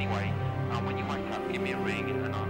anyway. Um, when you wake up, give me a ring and I'll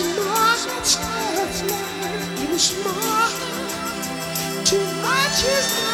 was more, too much is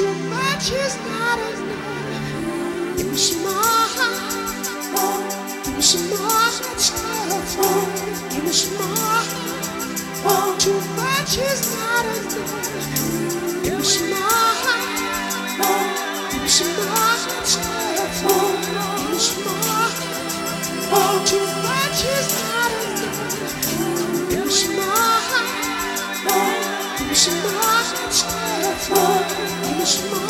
Too much is not enough. Give me some more. Give me some more good stuff. Give me some more. Too much is not enough. Give me some more. Give me some more good stuff. Give me some more. Too much is not enough. Give me some more. Give me some more good stuff. Oh this.